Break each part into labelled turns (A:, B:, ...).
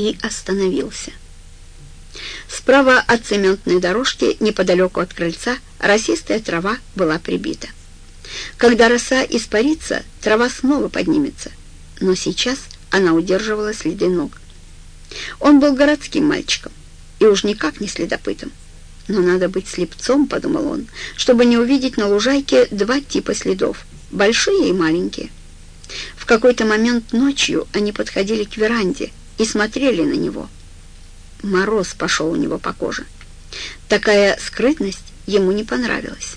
A: и остановился. Справа от цементной дорожки, неподалеку от крыльца, росистая трава была прибита. Когда роса испарится, трава снова поднимется, но сейчас она удерживала следы ног. Он был городским мальчиком и уж никак не следопытом. Но надо быть слепцом, подумал он, чтобы не увидеть на лужайке два типа следов, большие и маленькие. В какой-то момент ночью они подходили к веранде и смотрели на него. Мороз пошел у него по коже. Такая скрытность ему не понравилась.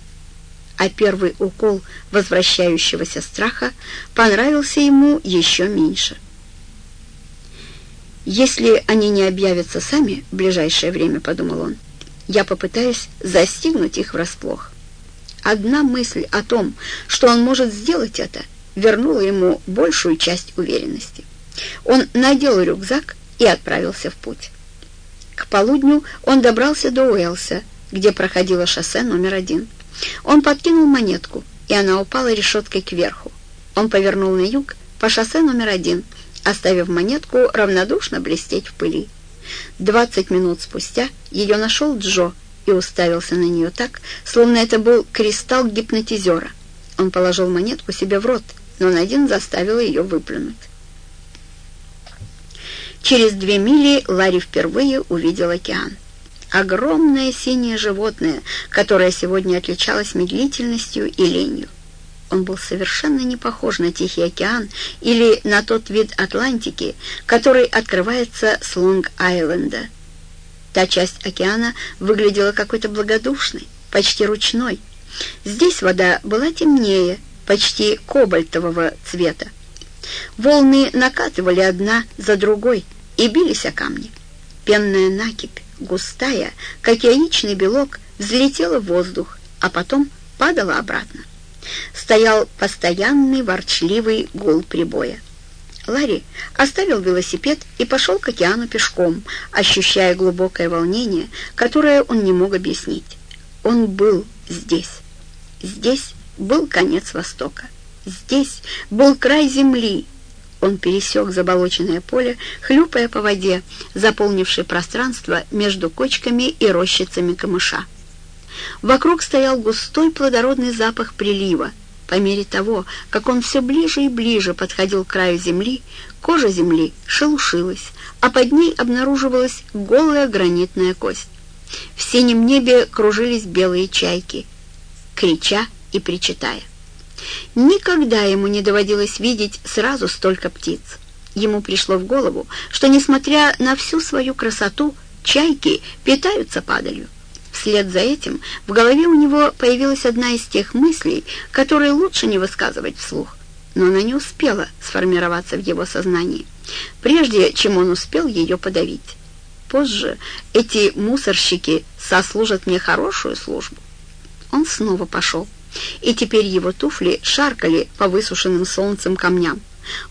A: А первый укол возвращающегося страха понравился ему еще меньше. «Если они не объявятся сами в ближайшее время», — подумал он, — «я попытаюсь застигнуть их врасплох». Одна мысль о том, что он может сделать это, вернула ему большую часть уверенности. Он надел рюкзак и отправился в путь. К полудню он добрался до Уэлса, где проходило шоссе номер один. Он подкинул монетку, и она упала решеткой кверху. Он повернул на юг по шоссе номер один — оставив монетку равнодушно блестеть в пыли. Двадцать минут спустя ее нашел Джо и уставился на нее так, словно это был кристалл гипнотизера. Он положил монетку себе в рот, но Надин заставил ее выплюнуть. Через две мили Ларри впервые увидел океан. Огромное синее животное, которое сегодня отличалось медлительностью и ленью. Он был совершенно не похож на Тихий океан или на тот вид Атлантики, который открывается с Лонг-Айленда. Та часть океана выглядела какой-то благодушной, почти ручной. Здесь вода была темнее, почти кобальтового цвета. Волны накатывали одна за другой и бились о камни. Пенная накипь, густая, как яичный белок, взлетела в воздух, а потом падала обратно стоял постоянный ворчливый гул прибоя. Ларри оставил велосипед и пошел к океану пешком, ощущая глубокое волнение, которое он не мог объяснить. Он был здесь. Здесь был конец Востока. Здесь был край земли. Он пересек заболоченное поле, хлюпая по воде, заполнившей пространство между кочками и рощицами камыша. Вокруг стоял густой плодородный запах прилива. По мере того, как он все ближе и ближе подходил к краю земли, кожа земли шелушилась, а под ней обнаруживалась голая гранитная кость. В синем небе кружились белые чайки, крича и причитая. Никогда ему не доводилось видеть сразу столько птиц. Ему пришло в голову, что, несмотря на всю свою красоту, чайки питаются падалью. Вслед за этим в голове у него появилась одна из тех мыслей, которые лучше не высказывать вслух, но она не успела сформироваться в его сознании, прежде чем он успел ее подавить. Позже эти мусорщики сослужат мне хорошую службу. Он снова пошел, и теперь его туфли шаркали по высушенным солнцем камням.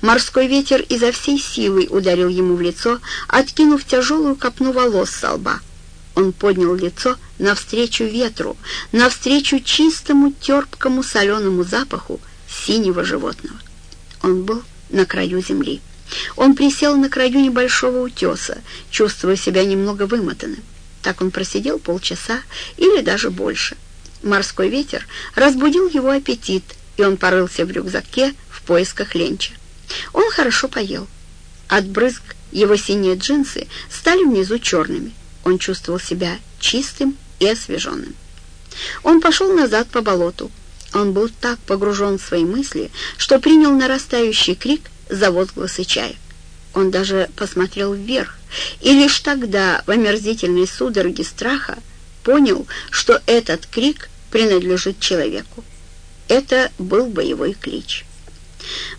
A: Морской ветер изо всей силы ударил ему в лицо, откинув тяжелую копну волос со лба. Он поднял лицо навстречу ветру, навстречу чистому, терпкому, соленому запаху синего животного. Он был на краю земли. Он присел на краю небольшого утеса, чувствуя себя немного вымотанным. Так он просидел полчаса или даже больше. Морской ветер разбудил его аппетит, и он порылся в рюкзаке в поисках ленча. Он хорошо поел. От брызг его синие джинсы стали внизу черными. Он чувствовал себя чистым и освеженным. Он пошел назад по болоту. Он был так погружен в свои мысли, что принял нарастающий крик за возгласы чаек. Он даже посмотрел вверх, и лишь тогда в омерзительной судороге страха понял, что этот крик принадлежит человеку. Это был боевой клич.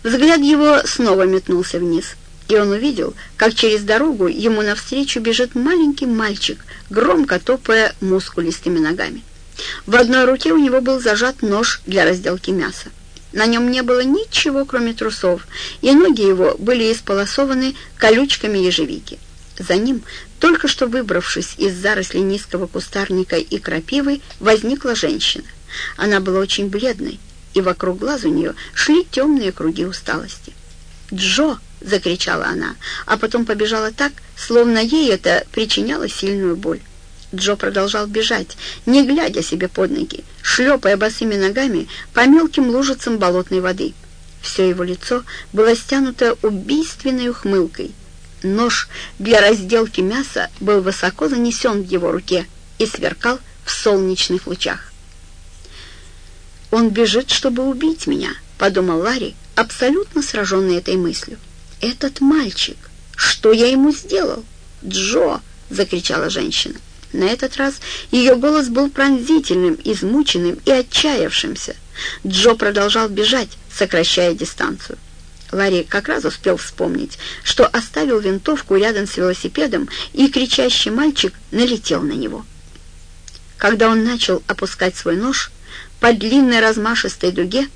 A: Взгляд его снова метнулся вниз — и он увидел, как через дорогу ему навстречу бежит маленький мальчик, громко топая мускулистыми ногами. В одной руке у него был зажат нож для разделки мяса. На нем не было ничего, кроме трусов, и ноги его были исполосованы колючками ежевики. За ним, только что выбравшись из зарослей низкого кустарника и крапивы, возникла женщина. Она была очень бледной, и вокруг глаз у нее шли темные круги усталости. «Джо!» — закричала она, а потом побежала так, словно ей это причиняло сильную боль. Джо продолжал бежать, не глядя себе под ноги, шлепая босыми ногами по мелким лужицам болотной воды. Все его лицо было стянуто убийственной ухмылкой. Нож для разделки мяса был высоко занесен в его руке и сверкал в солнечных лучах. «Он бежит, чтобы убить меня», — подумал Ларри, абсолютно сраженный этой мыслью. «Этот мальчик! Что я ему сделал?» «Джо!» — закричала женщина. На этот раз ее голос был пронзительным, измученным и отчаявшимся. Джо продолжал бежать, сокращая дистанцию. Ларри как раз успел вспомнить, что оставил винтовку рядом с велосипедом, и кричащий мальчик налетел на него. Когда он начал опускать свой нож, по длинной размашистой дуге